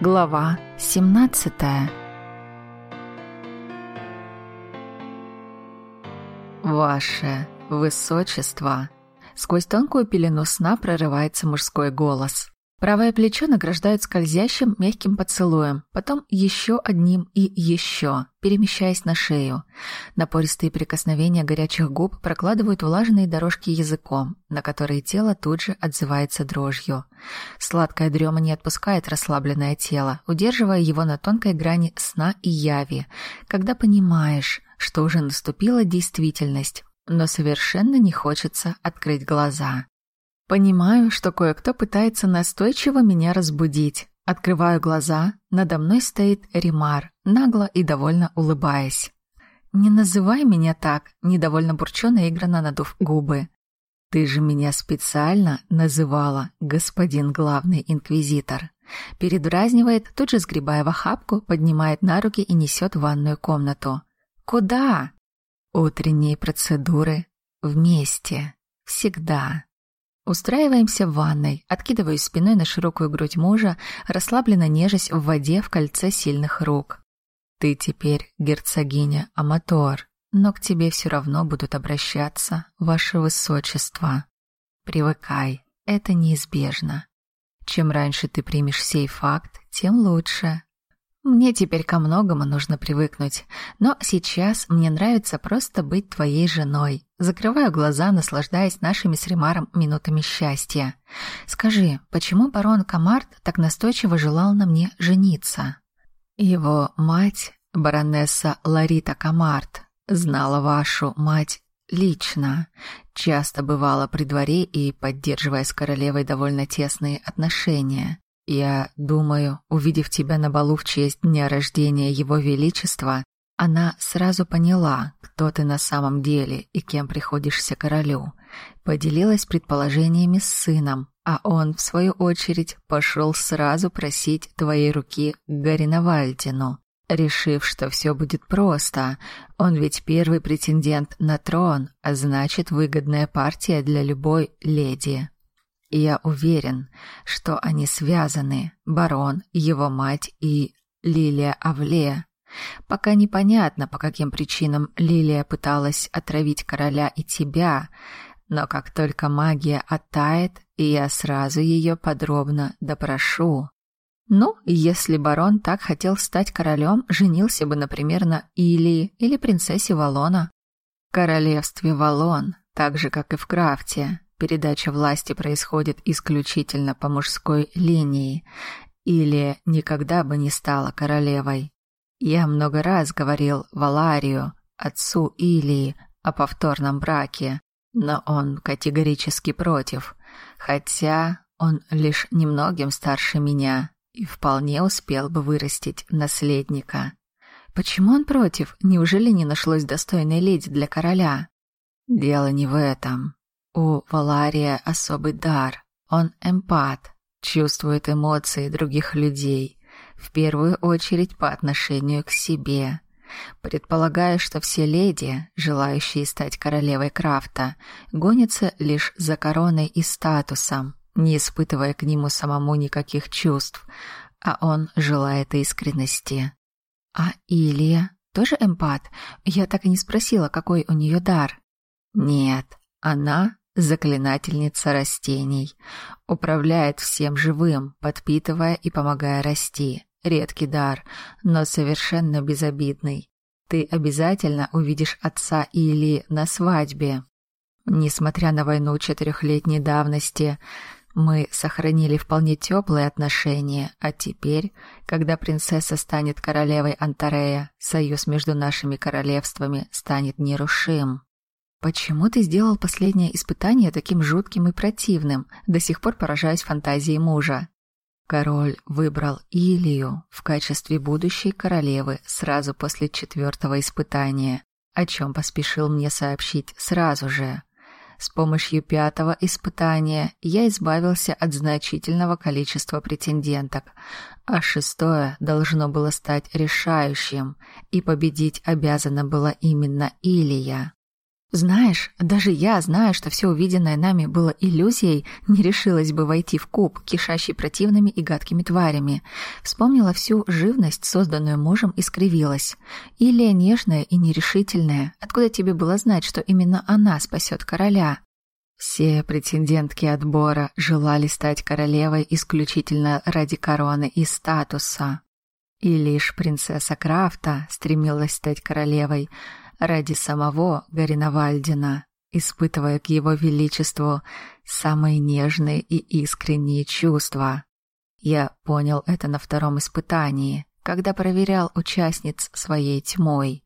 Глава 17 «Ваше Высочество!» Сквозь тонкую пелену сна прорывается мужской голос. Правое плечо награждают скользящим мягким поцелуем, потом еще одним и еще, перемещаясь на шею. Напористые прикосновения горячих губ прокладывают влажные дорожки языком, на которые тело тут же отзывается дрожью. Сладкая дрема не отпускает расслабленное тело, удерживая его на тонкой грани сна и яви, когда понимаешь, что уже наступила действительность, но совершенно не хочется открыть глаза. Понимаю, что кое-кто пытается настойчиво меня разбудить. Открываю глаза, надо мной стоит Римар, нагло и довольно улыбаясь. «Не называй меня так», — недовольно бурчу, наигранно надув губы. «Ты же меня специально называла, господин главный инквизитор». Передразнивает, тут же сгребая в охапку, поднимает на руки и несет в ванную комнату. «Куда?» «Утренние процедуры. Вместе. Всегда». Устраиваемся в ванной, откидываюсь спиной на широкую грудь мужа, расслабленно нежась в воде в кольце сильных рук. Ты теперь герцогиня Аматор, но к тебе все равно будут обращаться, ваше высочество. Привыкай, это неизбежно. Чем раньше ты примешь сей факт, тем лучше. Мне теперь ко многому нужно привыкнуть, но сейчас мне нравится просто быть твоей женой. Закрываю глаза, наслаждаясь нашими с Ремаром минутами счастья. Скажи, почему барон Камарт так настойчиво желал на мне жениться? Его мать, баронесса Ларита Камарт, знала вашу мать лично, часто бывала при дворе и поддерживая с королевой довольно тесные отношения. Я думаю, увидев тебя на балу в честь дня рождения Его Величества, она сразу поняла, кто ты на самом деле и кем приходишься королю. Поделилась предположениями с сыном, а он, в свою очередь, пошел сразу просить твоей руки Гариновальдину, решив, что все будет просто. Он ведь первый претендент на трон, а значит, выгодная партия для любой леди. И я уверен, что они связаны, барон, его мать и Лилия Авле. Пока непонятно, по каким причинам Лилия пыталась отравить короля и тебя, но как только магия оттает, я сразу ее подробно допрошу. Ну, если барон так хотел стать королем, женился бы, например, на Илии или принцессе Валона. Королевстве Валон, так же, как и в Крафте, передача власти происходит исключительно по мужской линии, или никогда бы не стала королевой. Я много раз говорил Валарию, отцу Илии, о повторном браке, но он категорически против, хотя он лишь немногим старше меня и вполне успел бы вырастить наследника. Почему он против? Неужели не нашлось достойной леди для короля? Дело не в этом. У Валария особый дар. Он эмпат, чувствует эмоции других людей, в первую очередь по отношению к себе. Предполагаю, что все леди, желающие стать королевой Крафта, гонятся лишь за короной и статусом, не испытывая к нему самому никаких чувств, а он желает искренности. А Илья тоже эмпат? Я так и не спросила, какой у нее дар. Нет, она заклинательница растений. Управляет всем живым, подпитывая и помогая расти. Редкий дар, но совершенно безобидный. Ты обязательно увидишь отца или на свадьбе. Несмотря на войну четырехлетней давности, мы сохранили вполне теплые отношения, а теперь, когда принцесса станет королевой Антарея, союз между нашими королевствами станет нерушим. Почему ты сделал последнее испытание таким жутким и противным? До сих пор поражаюсь фантазией мужа. Король выбрал Илию в качестве будущей королевы сразу после четвертого испытания, о чем поспешил мне сообщить сразу же. С помощью пятого испытания я избавился от значительного количества претенденток, а шестое должно было стать решающим, и победить обязана была именно Илия. Знаешь, даже я, зная, что все увиденное нами было иллюзией, не решилась бы войти в куб, кишащий противными и гадкими тварями. Вспомнила всю живность, созданную мужем, и скривилась. Илья нежная и нерешительная. Откуда тебе было знать, что именно она спасет короля? Все претендентки отбора желали стать королевой исключительно ради короны и статуса. И лишь принцесса Крафта стремилась стать королевой – ради самого Гариновальдина, испытывая к его величеству самые нежные и искренние чувства. Я понял это на втором испытании, когда проверял участниц своей тьмой.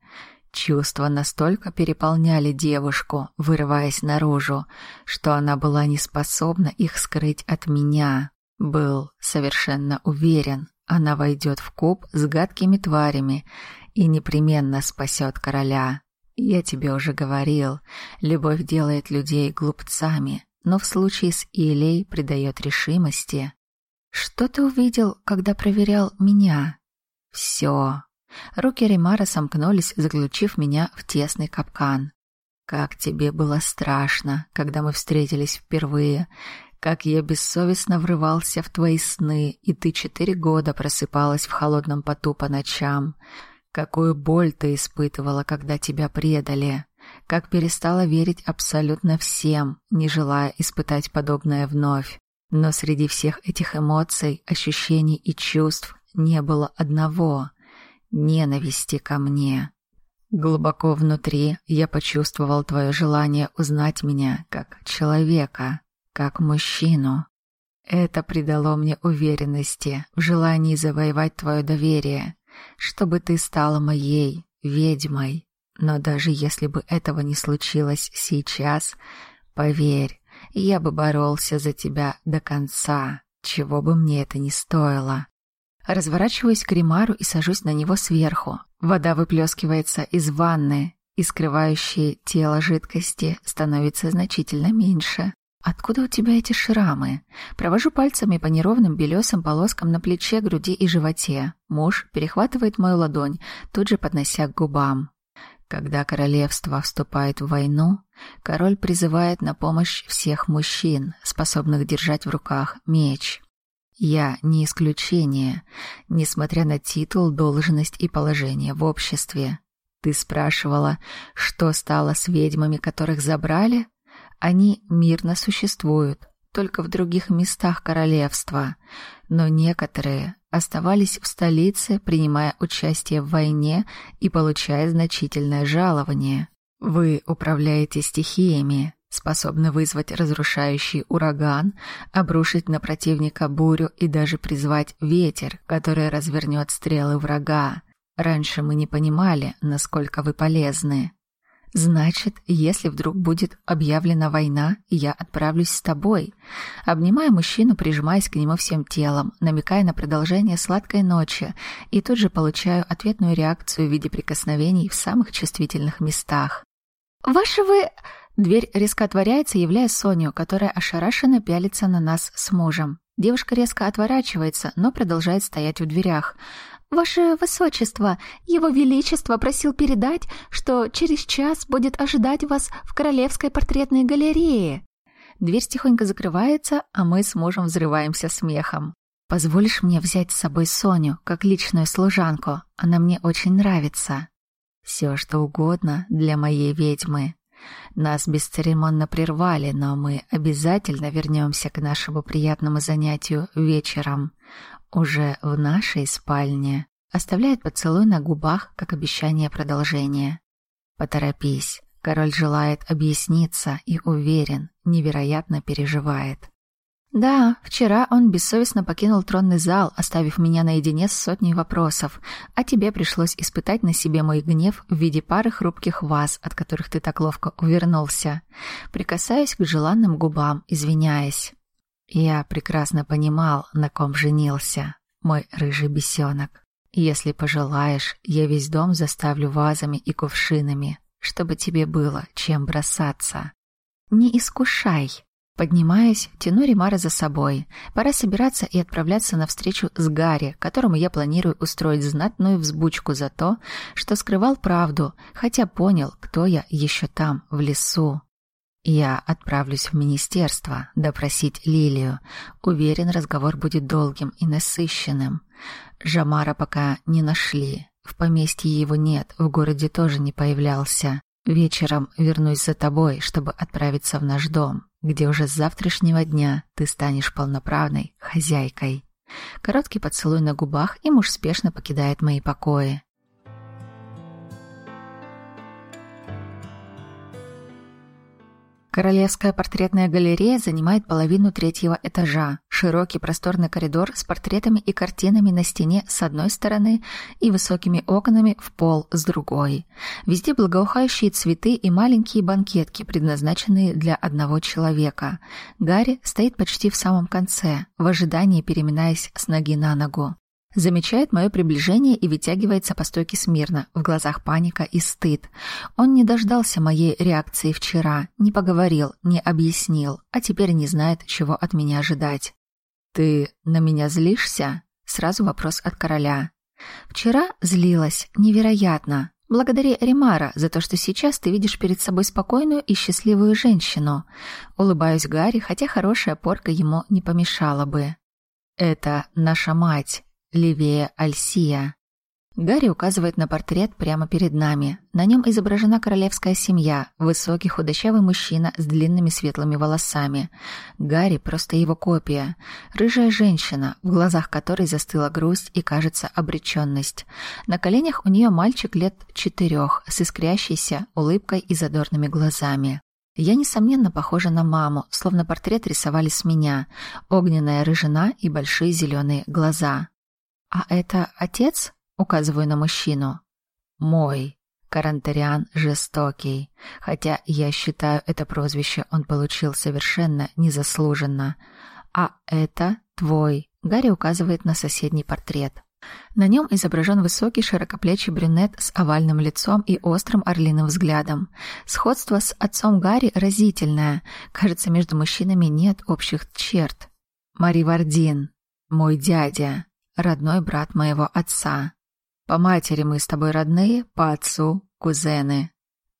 Чувства настолько переполняли девушку, вырываясь наружу, что она была не способна их скрыть от меня. Был совершенно уверен, она войдет в куб с гадкими тварями и непременно спасет короля. Я тебе уже говорил, любовь делает людей глупцами, но в случае с Илей придает решимости. Что ты увидел, когда проверял меня? Все. Руки Римара сомкнулись, заключив меня в тесный капкан. Как тебе было страшно, когда мы встретились впервые, как я бессовестно врывался в твои сны, и ты четыре года просыпалась в холодном поту по ночам. Какую боль ты испытывала, когда тебя предали. Как перестала верить абсолютно всем, не желая испытать подобное вновь. Но среди всех этих эмоций, ощущений и чувств не было одного — ненависти ко мне. Глубоко внутри я почувствовал твое желание узнать меня как человека, как мужчину. Это придало мне уверенности в желании завоевать твое доверие, чтобы ты стала моей ведьмой. Но даже если бы этого не случилось сейчас, поверь, я бы боролся за тебя до конца, чего бы мне это ни стоило. Разворачиваюсь к Римару и сажусь на него сверху. Вода выплескивается из ванны, и скрывающей тело жидкости становится значительно меньше. «Откуда у тебя эти шрамы?» Провожу пальцами по неровным белесым полоскам на плече, груди и животе. Муж перехватывает мою ладонь, тут же поднося к губам. Когда королевство вступает в войну, король призывает на помощь всех мужчин, способных держать в руках меч. Я не исключение, несмотря на титул, должность и положение в обществе. Ты спрашивала, что стало с ведьмами, которых забрали? Они мирно существуют, только в других местах королевства, но некоторые оставались в столице, принимая участие в войне и получая значительное жалование. Вы управляете стихиями, способны вызвать разрушающий ураган, обрушить на противника бурю и даже призвать ветер, который развернет стрелы врага. Раньше мы не понимали, насколько вы полезны. Значит, если вдруг будет объявлена война, я отправлюсь с тобой. Обнимаю мужчину, прижимаясь к нему всем телом, намекая на продолжение сладкой ночи, и тут же получаю ответную реакцию в виде прикосновений в самых чувствительных местах. «Ваши вы...» Дверь резко отворяется, являя Соню, которая ошарашенно пялится на нас с мужем. Девушка резко отворачивается, но продолжает стоять в дверях. «Ваше Высочество, Его Величество просил передать, что через час будет ожидать вас в Королевской портретной галерее». Дверь тихонько закрывается, а мы с мужем взрываемся смехом. «Позволишь мне взять с собой Соню, как личную служанку? Она мне очень нравится». «Все, что угодно для моей ведьмы». Нас бесцеремонно прервали, но мы обязательно вернемся к нашему приятному занятию вечером уже в нашей спальне, оставляет поцелуй на губах, как обещание продолжения. Поторопись, король желает объясниться и уверен, невероятно переживает. Да, вчера он бессовестно покинул тронный зал, оставив меня наедине с сотней вопросов, а тебе пришлось испытать на себе мой гнев в виде пары хрупких ваз, от которых ты так ловко увернулся. Прикасаясь к желанным губам, извиняясь. Я прекрасно понимал, на ком женился, мой рыжий бесенок. Если пожелаешь, я весь дом заставлю вазами и кувшинами, чтобы тебе было чем бросаться. Не искушай. Поднимаюсь, тяну Римара за собой. Пора собираться и отправляться на встречу с Гарри, которому я планирую устроить знатную взбучку за то, что скрывал правду, хотя понял, кто я еще там, в лесу. Я отправлюсь в министерство допросить Лилию. Уверен, разговор будет долгим и насыщенным. Жамара пока не нашли. В поместье его нет, в городе тоже не появлялся. Вечером вернусь за тобой, чтобы отправиться в наш дом, где уже с завтрашнего дня ты станешь полноправной хозяйкой. Короткий поцелуй на губах, и муж спешно покидает мои покои. Королевская портретная галерея занимает половину третьего этажа. Широкий просторный коридор с портретами и картинами на стене с одной стороны и высокими окнами в пол с другой. Везде благоухающие цветы и маленькие банкетки, предназначенные для одного человека. Гарри стоит почти в самом конце, в ожидании переминаясь с ноги на ногу. Замечает мое приближение и вытягивается по стойке смирно, в глазах паника и стыд. Он не дождался моей реакции вчера, не поговорил, не объяснил, а теперь не знает, чего от меня ожидать. «Ты на меня злишься?» Сразу вопрос от короля. «Вчера злилась, невероятно. Благодаря Римара за то, что сейчас ты видишь перед собой спокойную и счастливую женщину. Улыбаюсь Гарри, хотя хорошая порка ему не помешала бы. Это наша мать. Левее Альсия. Гарри указывает на портрет прямо перед нами. На нем изображена королевская семья, высокий худощавый мужчина с длинными светлыми волосами. Гарри просто его копия. Рыжая женщина, в глазах которой застыла грусть и, кажется, обреченность. На коленях у нее мальчик лет четырех, с искрящейся улыбкой и задорными глазами. Я, несомненно, похожа на маму, словно портрет рисовали с меня. Огненная рыжина и большие зеленые глаза. «А это отец?» — указываю на мужчину. «Мой. Карантариан жестокий. Хотя я считаю, это прозвище он получил совершенно незаслуженно. А это твой». Гарри указывает на соседний портрет. На нем изображен высокий широкоплечий брюнет с овальным лицом и острым орлиным взглядом. Сходство с отцом Гарри разительное. Кажется, между мужчинами нет общих черт. Мари Вардин, мой дядя родной брат моего отца. По матери мы с тобой родные, по отцу — кузены.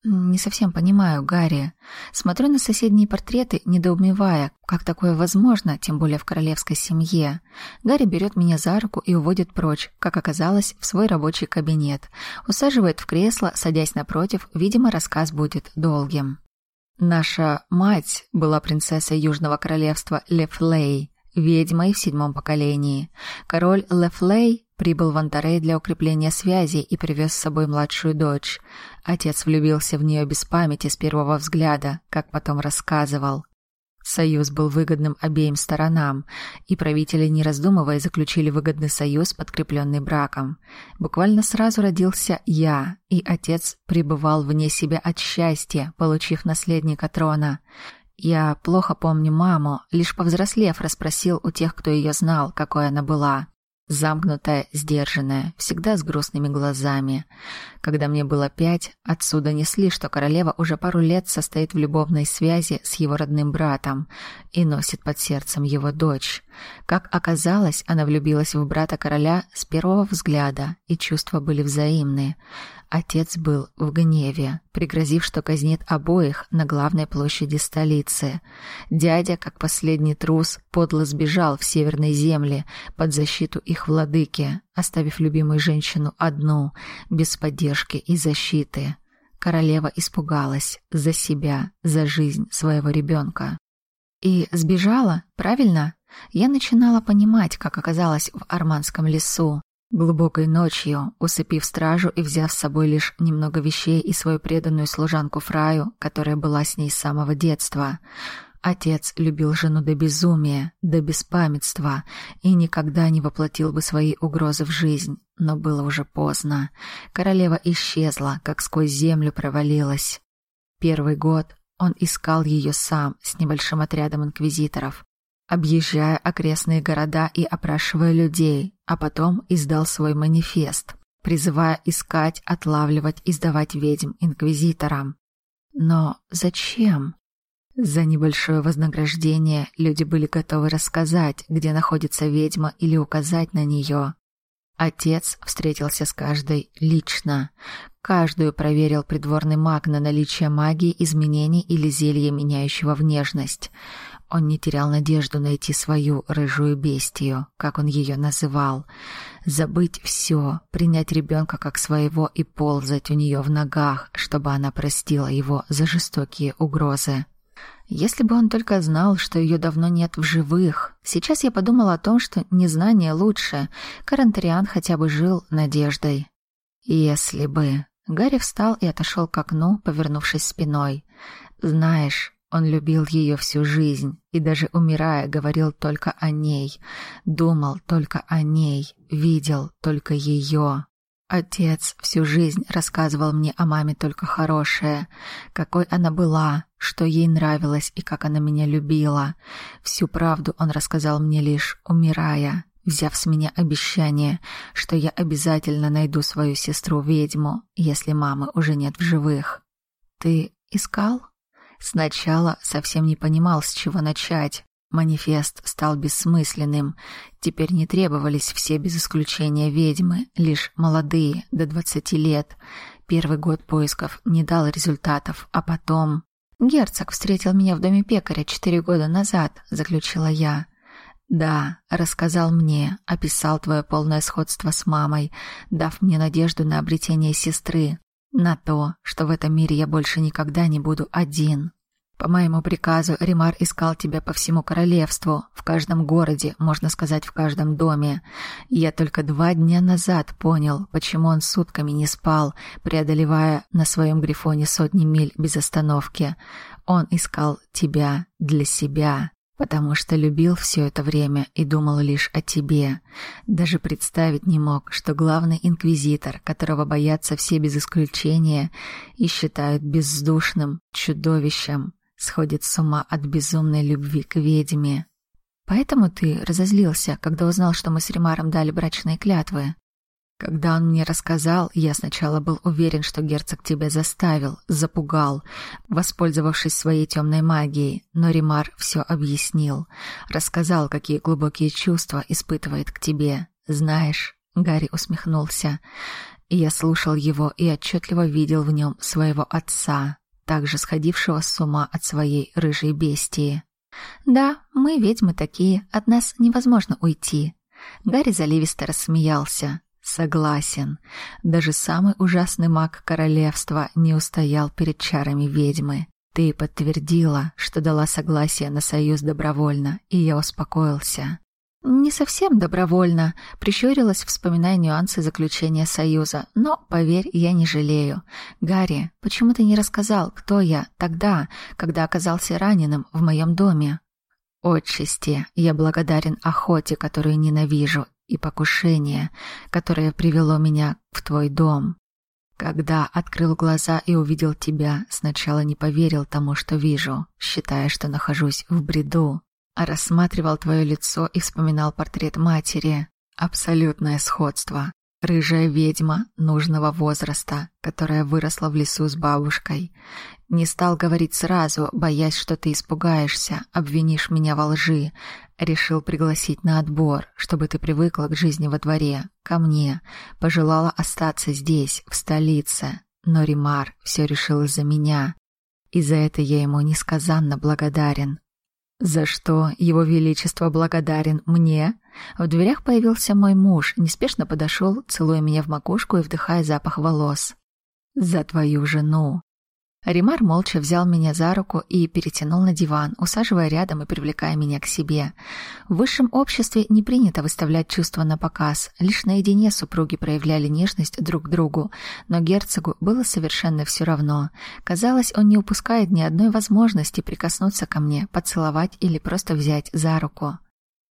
Не совсем понимаю, Гарри. Смотрю на соседние портреты, недоумевая, как такое возможно, тем более в королевской семье. Гарри берет меня за руку и уводит прочь, как оказалось, в свой рабочий кабинет. Усаживает в кресло, садясь напротив, видимо, рассказ будет долгим. Наша мать была принцессой Южного королевства Лефлей ведьмой в седьмом поколении. Король Лефлей прибыл в Антарей для укрепления связи и привез с собой младшую дочь. Отец влюбился в нее без памяти с первого взгляда, как потом рассказывал. Союз был выгодным обеим сторонам, и правители, не раздумывая, заключили выгодный союз, подкрепленный браком. Буквально сразу родился я, и отец пребывал вне себя от счастья, получив наследника трона. Я плохо помню маму, лишь повзрослев расспросил у тех, кто ее знал, какой она была. Замкнутая, сдержанная, всегда с грустными глазами. Когда мне было пять, отсюда несли, что королева уже пару лет состоит в любовной связи с его родным братом и носит под сердцем его дочь. Как оказалось, она влюбилась в брата короля с первого взгляда, и чувства были взаимные. Отец был в гневе, пригрозив, что казнит обоих на главной площади столицы. Дядя, как последний трус, подло сбежал в северные земли под защиту их владыки, оставив любимую женщину одну, без поддержки и защиты. Королева испугалась за себя, за жизнь своего ребенка. И сбежала, правильно? Я начинала понимать, как оказалась в Арманском лесу. Глубокой ночью, усыпив стражу и взяв с собой лишь немного вещей и свою преданную служанку Фраю, которая была с ней с самого детства, отец любил жену до безумия, до беспамятства и никогда не воплотил бы свои угрозы в жизнь. Но было уже поздно. Королева исчезла, как сквозь землю провалилась. Первый год он искал ее сам с небольшим отрядом инквизиторов объезжая окрестные города и опрашивая людей, а потом издал свой манифест, призывая искать, отлавливать и сдавать ведьм инквизиторам. Но зачем? За небольшое вознаграждение люди были готовы рассказать, где находится ведьма или указать на нее. Отец встретился с каждой лично. Каждую проверил придворный маг на наличие магии, изменений или зелья, меняющего внешность. Он не терял надежду найти свою рыжую бестию, как он ее называл. Забыть все, принять ребенка как своего и ползать у нее в ногах, чтобы она простила его за жестокие угрозы. Если бы он только знал, что ее давно нет в живых. Сейчас я подумала о том, что незнание лучше. Карантариан хотя бы жил надеждой. Если бы... Гарри встал и отошел к окну, повернувшись спиной. Знаешь, он любил ее всю жизнь и даже умирая говорил только о ней, думал только о ней, видел только ее. Отец всю жизнь рассказывал мне о маме только хорошее, какой она была, что ей нравилось и как она меня любила. Всю правду он рассказал мне лишь умирая, взяв с меня обещание, что я обязательно найду свою сестру-ведьму, если мамы уже нет в живых. Ты искал? Сначала совсем не понимал, с чего начать. Манифест стал бессмысленным. Теперь не требовались все без исключения ведьмы, лишь молодые, до двадцати лет. Первый год поисков не дал результатов, а потом... «Герцог встретил меня в доме пекаря четыре года назад», — заключила я. «Да, рассказал мне, описал твое полное сходство с мамой, дав мне надежду на обретение сестры, на то, что в этом мире я больше никогда не буду один. По моему приказу Римар искал тебя по всему королевству, в каждом городе, можно сказать, в каждом доме. я только два дня назад понял, почему он сутками не спал, преодолевая на своем грифоне сотни миль без остановки. Он искал тебя для себя потому что любил все это время и думал лишь о тебе. Даже представить не мог, что главный инквизитор, которого боятся все без исключения и считают бездушным чудовищем, сходит с ума от безумной любви к ведьме. Поэтому ты разозлился, когда узнал, что мы с Римаром дали брачные клятвы. Когда он мне рассказал, я сначала был уверен, что герцог тебя заставил, запугал, воспользовавшись своей темной магией, но Римар все объяснил, рассказал, какие глубокие чувства испытывает к тебе. Знаешь, Гарри усмехнулся. Я слушал его и отчетливо видел в нем своего отца, также сходившего с ума от своей рыжей бестии. Да, мы ведьмы такие, от нас невозможно уйти. Гарри заливисто рассмеялся. Согласен. Даже самый ужасный маг королевства не устоял перед чарами ведьмы. Ты подтвердила, что дала согласие на союз добровольно, и я успокоился. Не совсем добровольно, прищурилась, вспоминая нюансы заключения союза. Но, поверь, я не жалею. Гарри, почему ты не рассказал, кто я тогда, когда оказался раненым в моем доме? Отчасти я благодарен охоте, которую ненавижу, и покушение, которое привело меня в твой дом. Когда открыл глаза и увидел тебя, сначала не поверил тому, что вижу, считая, что нахожусь в бреду, а рассматривал твое лицо и вспоминал портрет матери. Абсолютное сходство. Рыжая ведьма нужного возраста, которая выросла в лесу с бабушкой. Не стал говорить сразу, боясь, что ты испугаешься, обвинишь меня во лжи. Решил пригласить на отбор, чтобы ты привыкла к жизни во дворе, ко мне. Пожелала остаться здесь, в столице. Но Римар все решил из-за меня. И за это я ему несказанно благодарен. За что его величество благодарен мне? В дверях появился мой муж, неспешно подошел, целуя меня в макушку и вдыхая запах волос. За твою жену. Римар молча взял меня за руку и перетянул на диван, усаживая рядом и привлекая меня к себе. В высшем обществе не принято выставлять чувства на показ, лишь наедине супруги проявляли нежность друг к другу, но герцогу было совершенно все равно. Казалось, он не упускает ни одной возможности прикоснуться ко мне, поцеловать или просто взять за руку.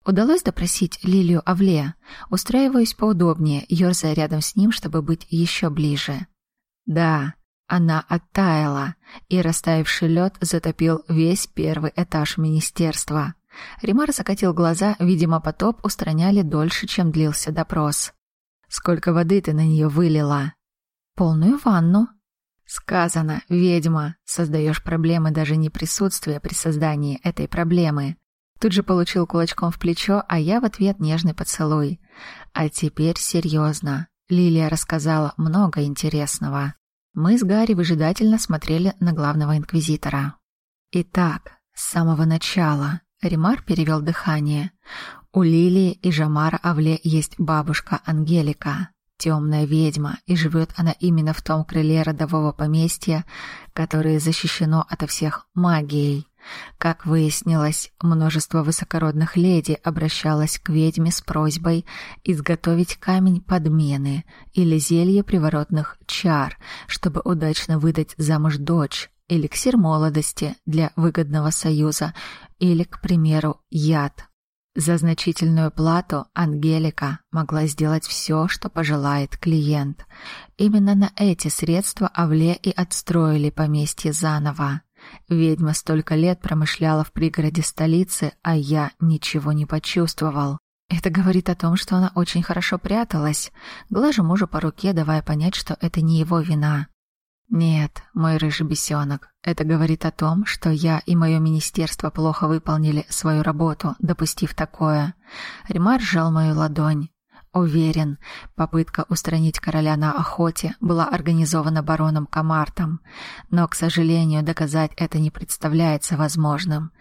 Удалось допросить Лилию Авле. Устраиваюсь поудобнее, ерзая рядом с ним, чтобы быть еще ближе. «Да», она оттаяла, и растаявший лед затопил весь первый этаж министерства. Римар закатил глаза, видимо, потоп устраняли дольше, чем длился допрос. «Сколько воды ты на нее вылила?» «Полную ванну». Сказано, ведьма, создаешь проблемы даже не присутствия при создании этой проблемы. Тут же получил кулачком в плечо, а я в ответ нежный поцелуй. А теперь серьезно. Лилия рассказала много интересного. Мы с Гарри выжидательно смотрели на главного инквизитора. Итак, с самого начала Римар перевел дыхание. У Лилии и Жамара Авле есть бабушка Ангелика темная ведьма, и живет она именно в том крыле родового поместья, которое защищено ото всех магией. Как выяснилось, множество высокородных леди обращалось к ведьме с просьбой изготовить камень подмены или зелье приворотных чар, чтобы удачно выдать замуж дочь, эликсир молодости для выгодного союза или, к примеру, яд за значительную плату Ангелика могла сделать все, что пожелает клиент. Именно на эти средства Авле и отстроили поместье заново. Ведьма столько лет промышляла в пригороде столицы, а я ничего не почувствовал. Это говорит о том, что она очень хорошо пряталась. Глажу мужу по руке, давая понять, что это не его вина. Нет, мой рыжий бесенок, это говорит о том, что я и мое министерство плохо выполнили свою работу, допустив такое. Ремар сжал мою ладонь. Уверен, попытка устранить короля на охоте была организована бароном Камартом, но, к сожалению, доказать это не представляется возможным,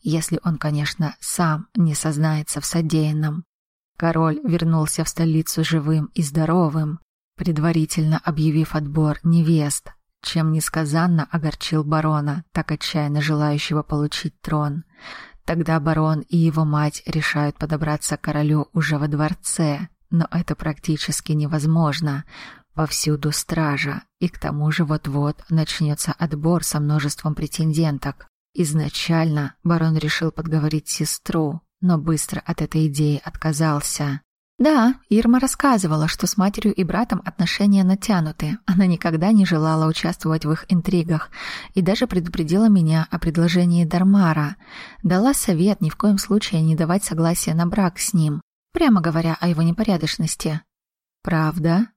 если он, конечно, сам не сознается в содеянном. Король вернулся в столицу живым и здоровым, предварительно объявив отбор невест чем несказанно огорчил барона, так отчаянно желающего получить трон. Тогда барон и его мать решают подобраться к королю уже во дворце, но это практически невозможно. Повсюду стража, и к тому же вот-вот начнется отбор со множеством претенденток. Изначально барон решил подговорить сестру, но быстро от этой идеи отказался. Да, Ирма рассказывала, что с матерью и братом отношения натянуты. Она никогда не желала участвовать в их интригах и даже предупредила меня о предложении Дармара. Дала совет ни в коем случае не давать согласия на брак с ним, прямо говоря о его непорядочности. Правда?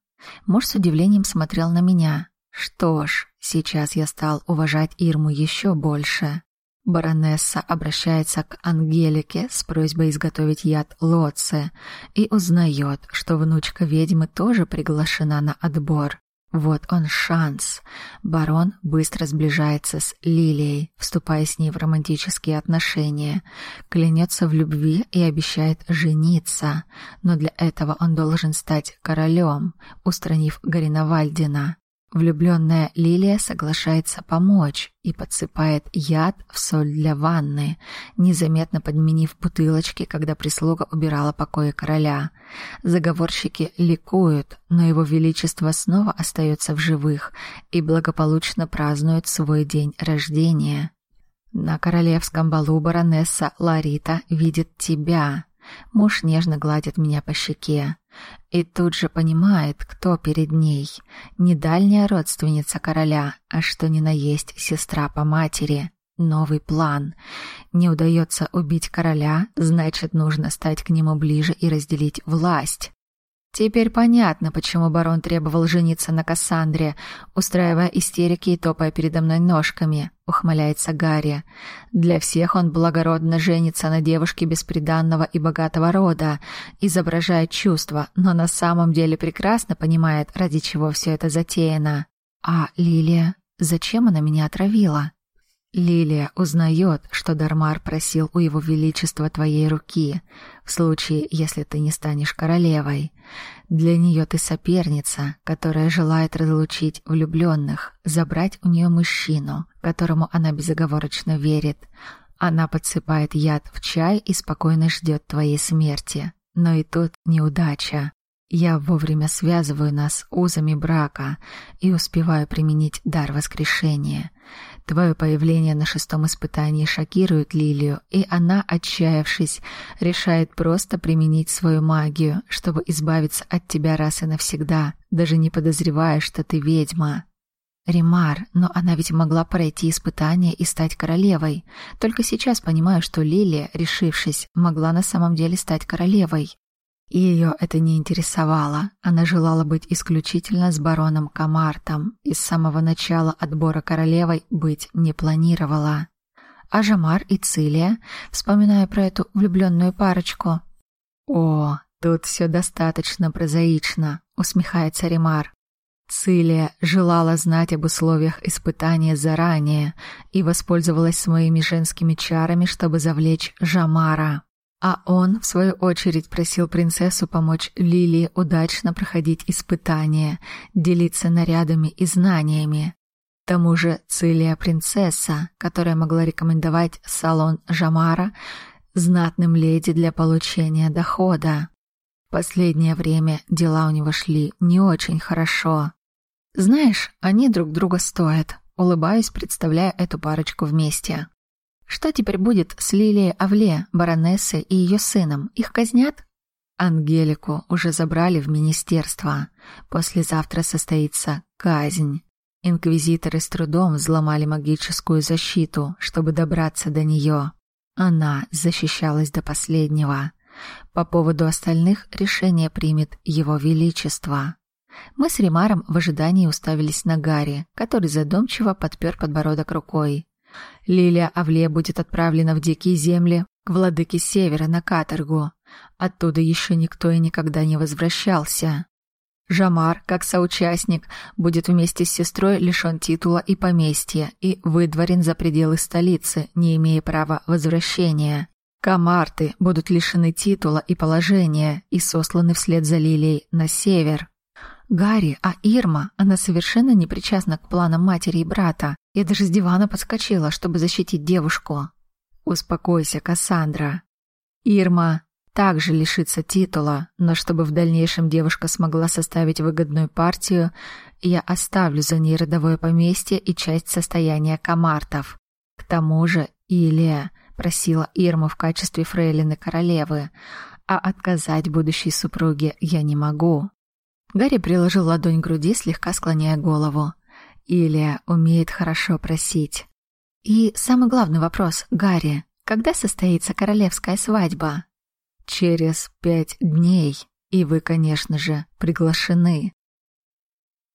Муж с удивлением смотрел на меня. Что ж, сейчас я стал уважать Ирму еще больше. Баронесса обращается к Ангелике с просьбой изготовить яд Лоце и узнает, что внучка ведьмы тоже приглашена на отбор. Вот он шанс. Барон быстро сближается с Лилией, вступая с ней в романтические отношения, клянется в любви и обещает жениться, но для этого он должен стать королем, устранив Гарина Вальдина. Влюбленная Лилия соглашается помочь и подсыпает яд в соль для ванны, незаметно подменив бутылочки, когда прислуга убирала покои короля. Заговорщики ликуют, но его величество снова остается в живых и благополучно празднует свой день рождения. На королевском балу баронесса Ларита видит тебя. Муж нежно гладит меня по щеке. И тут же понимает, кто перед ней. Не дальняя родственница короля, а что ни на есть сестра по матери. Новый план. Не удается убить короля, значит, нужно стать к нему ближе и разделить власть. Теперь понятно, почему барон требовал жениться на Кассандре, устраивая истерики и топая передо мной ножками, ухмыляется Гарри. Для всех он благородно женится на девушке бесприданного и богатого рода, изображает чувства, но на самом деле прекрасно понимает, ради чего все это затеяно. А Лилия, зачем она меня отравила? Лилия узнает, что Дармар просил у его величества твоей руки, в случае, если ты не станешь королевой. Для нее ты соперница, которая желает разлучить влюбленных, забрать у нее мужчину, которому она безоговорочно верит. Она подсыпает яд в чай и спокойно ждет твоей смерти. Но и тут неудача. Я вовремя связываю нас узами брака и успеваю применить дар воскрешения. Твое появление на шестом испытании шокирует Лилию, и она, отчаявшись, решает просто применить свою магию, чтобы избавиться от тебя раз и навсегда, даже не подозревая, что ты ведьма. Римар, но она ведь могла пройти испытание и стать королевой. Только сейчас понимаю, что Лилия, решившись, могла на самом деле стать королевой. И ее это не интересовало. Она желала быть исключительно с бароном Камартом и с самого начала отбора королевой быть не планировала. А Жамар и Цилия, вспоминая про эту влюбленную парочку. «О, тут все достаточно прозаично», — усмехается Ремар. Цилия желала знать об условиях испытания заранее и воспользовалась своими женскими чарами, чтобы завлечь Жамара. А он, в свою очередь, просил принцессу помочь Лилии удачно проходить испытания, делиться нарядами и знаниями. К тому же Цилия принцесса, которая могла рекомендовать салон Жамара знатным леди для получения дохода. Последнее время дела у него шли не очень хорошо. Знаешь, они друг друга стоят, улыбаясь, представляя эту парочку вместе. Что теперь будет с Лилией Авле, баронессой и ее сыном? Их казнят? Ангелику уже забрали в министерство. Послезавтра состоится казнь. Инквизиторы с трудом взломали магическую защиту, чтобы добраться до нее. Она защищалась до последнего. По поводу остальных решение примет его величество. Мы с Римаром в ожидании уставились на Гарри, который задумчиво подпер подбородок рукой. Лилия Авле будет отправлена в дикие земли к владыке Севера на каторгу. Оттуда еще никто и никогда не возвращался. Жамар, как соучастник, будет вместе с сестрой лишен титула и поместья и выдворен за пределы столицы, не имея права возвращения. Камарты будут лишены титула и положения и сосланы вслед за Лилией на север. Гарри, а Ирма, она совершенно не причастна к планам матери и брата. Я даже с дивана подскочила, чтобы защитить девушку. Успокойся, Кассандра. Ирма также лишится титула, но чтобы в дальнейшем девушка смогла составить выгодную партию, я оставлю за ней родовое поместье и часть состояния комартов. К тому же Илия просила Ирму в качестве фрейлины королевы, а отказать будущей супруге я не могу. Гарри приложил ладонь к груди, слегка склоняя голову. Илья умеет хорошо просить. И самый главный вопрос, Гарри, когда состоится королевская свадьба? Через пять дней, и вы, конечно же, приглашены.